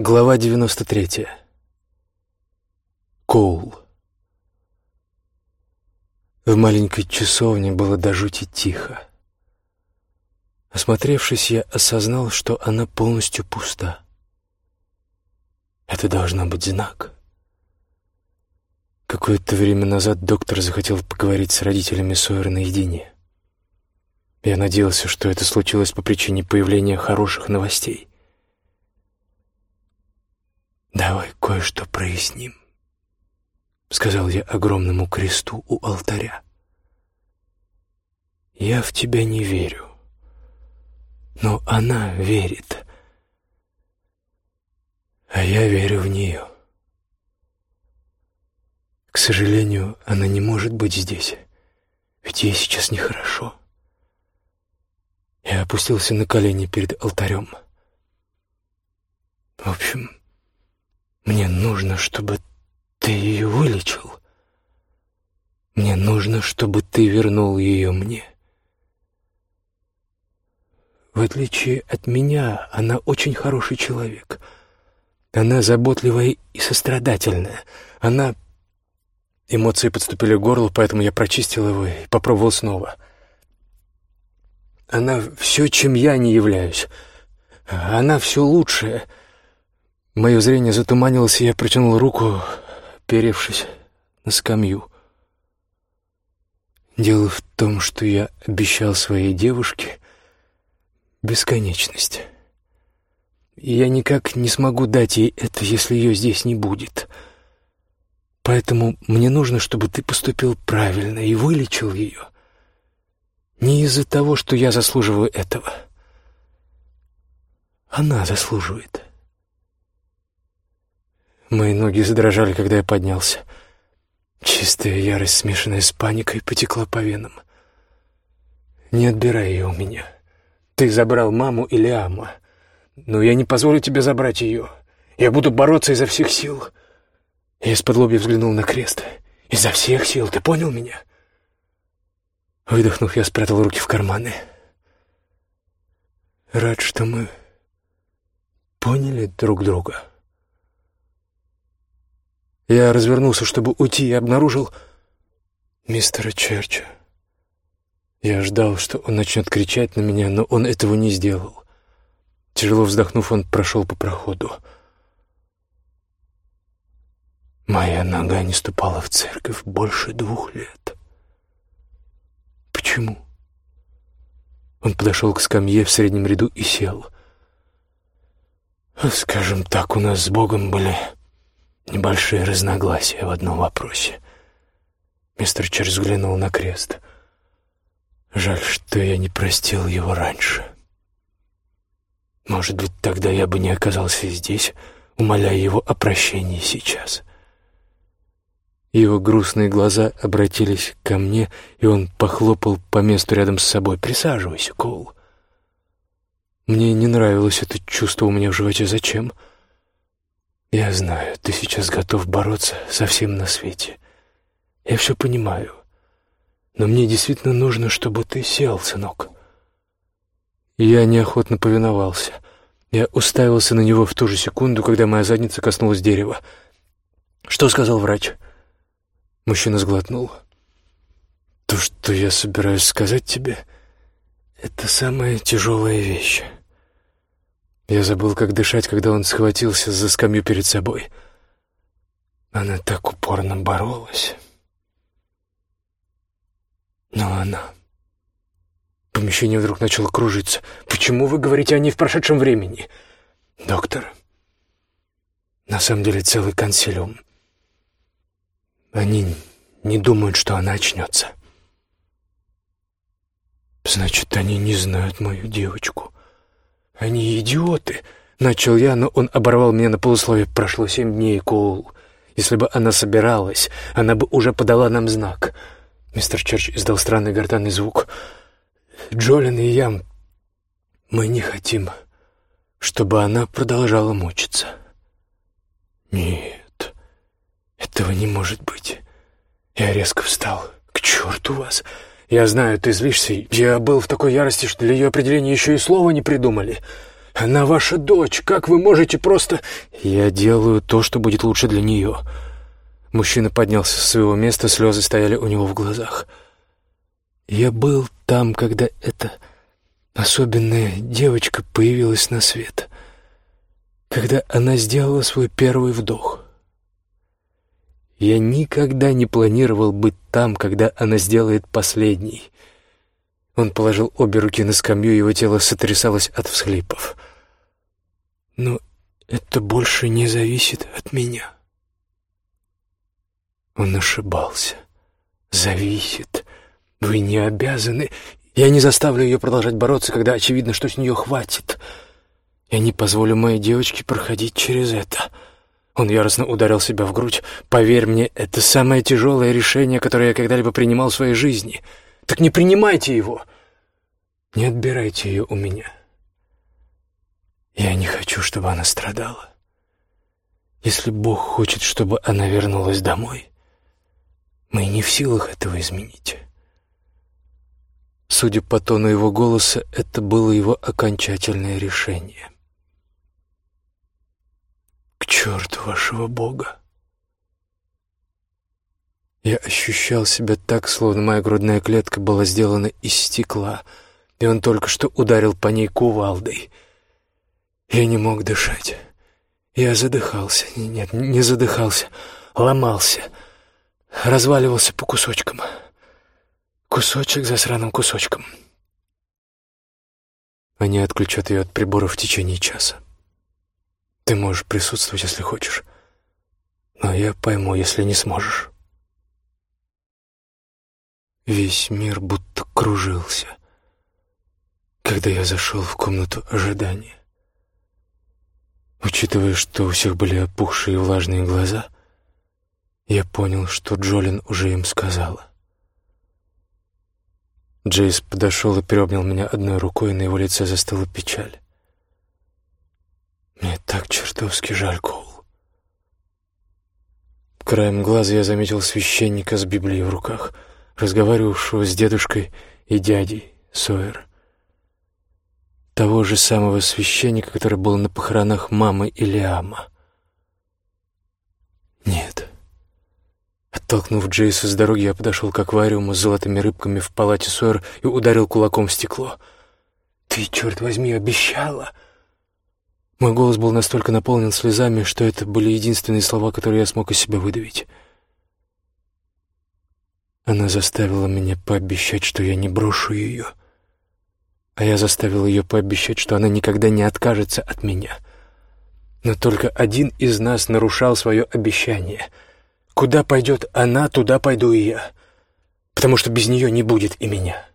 Глава 93. Коул. В маленькой часовне было до жути тихо. Осмотревшись, я осознал, что она полностью пуста. Это должно быть знак. Какое-то время назад доктор захотел поговорить с родителями Сойера наедине. Я надеялся, что это случилось по причине появления хороших новостей. «Давай кое-что проясним», — сказал я огромному кресту у алтаря. «Я в тебя не верю, но она верит, а я верю в нее. К сожалению, она не может быть здесь, ведь ей сейчас нехорошо». Я опустился на колени перед алтарем. В общем, мне нужно, чтобы ты ее вылечил. Мне нужно, чтобы ты вернул ее мне. В отличие от меня, она очень хороший человек. Она заботливая и сострадательная. Она... Эмоции подступили к горлу, поэтому я прочистил его и попробовал снова. Она все, чем я не являюсь. Она все лучшее — Мое зрение затуманилось, и я протянул руку, перевшись на скамью. Дело в том, что я обещал своей девушке бесконечность. И я никак не смогу дать ей это, если ее здесь не будет. Поэтому мне нужно, чтобы ты поступил правильно и вылечил ее. Не из-за того, что я заслуживаю этого. Она заслуживает. Мои ноги задрожали, когда я поднялся. Чистая ярость, смешанная с паникой, потекла по венам. «Не отбирай ее у меня. Ты забрал маму или Ама. Но я не позволю тебе забрать ее. Я буду бороться изо всех сил». Я из-под лобья взглянул на крест. «Изо всех сил, ты понял меня?» Выдохнув, я спрятал руки в карманы. «Рад, что мы поняли друг друга». Я развернулся, чтобы уйти, и обнаружил мистера Черча. Я ждал, что он начнет кричать на меня, но он этого не сделал. Тяжело вздохнув, он прошел по проходу. Моя нога не ступала в церковь больше двух лет. Почему? Он подошел к скамье в среднем ряду и сел. Скажем так, у нас с Богом были Небольшие разногласия в одном вопросе. Мистер Черч взглянул на крест. Жаль, что я не простил его раньше. Может быть, тогда я бы не оказался здесь, умоляя его о прощении сейчас. Его грустные глаза обратились ко мне, и он похлопал по месту рядом с собой. «Присаживайся, Коул». Мне не нравилось это чувство у меня в животе. «Зачем?» Я знаю, ты сейчас готов бороться со всем на свете. Я все понимаю. Но мне действительно нужно, чтобы ты сел, сынок. Я неохотно повиновался. Я уставился на него в ту же секунду, когда моя задница коснулась дерева. «Что сказал врач?» Мужчина сглотнул. «То, что я собираюсь сказать тебе, это самая тяжелая вещь». Я забыл, как дышать, когда он схватился за скамью перед собой. Она так упорно боролась. Но она... Помещение вдруг начало кружиться. «Почему вы говорите о ней в прошедшем времени?» «Доктор, на самом деле целый консилиум. Они не думают, что она очнется». «Значит, они не знают мою девочку». «Они идиоты!» — начал я, но он оборвал меня на полусловие. «Прошло семь дней, Коул. Если бы она собиралась, она бы уже подала нам знак». Мистер Черч издал странный гортанный звук. «Джолин и я, мы не хотим, чтобы она продолжала мучиться». «Нет, этого не может быть». Я резко встал. «К черту вас!» Я знаю, ты злишься. Я был в такой ярости, что для ее определения еще и слова не придумали. Она ваша дочь. Как вы можете просто...» «Я делаю то, что будет лучше для нее». Мужчина поднялся с своего места, слезы стояли у него в глазах. «Я был там, когда эта особенная девочка появилась на свет, когда она сделала свой первый вдох. Я никогда не планировал быть там, когда она сделает последний». Он положил обе руки на скамью, его тело сотрясалось от всхлипов. «Но это больше не зависит от меня». Он ошибался. «Зависит. Вы не обязаны. Я не заставлю ее продолжать бороться, когда очевидно, что с нее хватит. Я не позволю моей девочке проходить через это». Он яростно ударил себя в грудь. «Поверь мне, это самое тяжелое решение, которое я когда-либо принимал в своей жизни». Так не принимайте его. Не отбирайте ее у меня. Я не хочу, чтобы она страдала. Если Бог хочет, чтобы она вернулась домой, мы не в силах этого изменить. Судя по тону его голоса, это было его окончательное решение. К черту вашего Бога! Я ощущал себя так, словно моя грудная клетка была сделана из стекла, и он только что ударил по ней кувалдой. Я не мог дышать. Я задыхался. Нет, не задыхался. Ломался. Разваливался по кусочкам. Кусочек за сраным кусочком. Они отключат ее от прибора в течение часа. Ты можешь присутствовать, если хочешь. Но я пойму, если не сможешь. Весь мир будто кружился, когда я зашел в комнату ожидания. Учитывая, что у всех были опухшие и влажные глаза, я понял, что Джолин уже им сказала. Джейс подошел и приобнял меня одной рукой, и на его лице застыла печаль. «Мне так чертовски жаль, Коул». Краем глаза я заметил священника с Библией в руках — разговаривавшего с дедушкой и дядей Сойер. Того же самого священника, который был на похоронах мамы Илиама. Нет. Оттолкнув Джейса с дороги, я подошел к аквариуму с золотыми рыбками в палате Сойер и ударил кулаком в стекло. «Ты, черт возьми, обещала!» Мой голос был настолько наполнен слезами, что это были единственные слова, которые я смог из себя выдавить. Она заставила меня пообещать, что я не брошу ее. А я заставил ее пообещать, что она никогда не откажется от меня. Но только один из нас нарушал свое обещание. Куда пойдет она, туда пойду и я. Потому что без нее не будет и меня.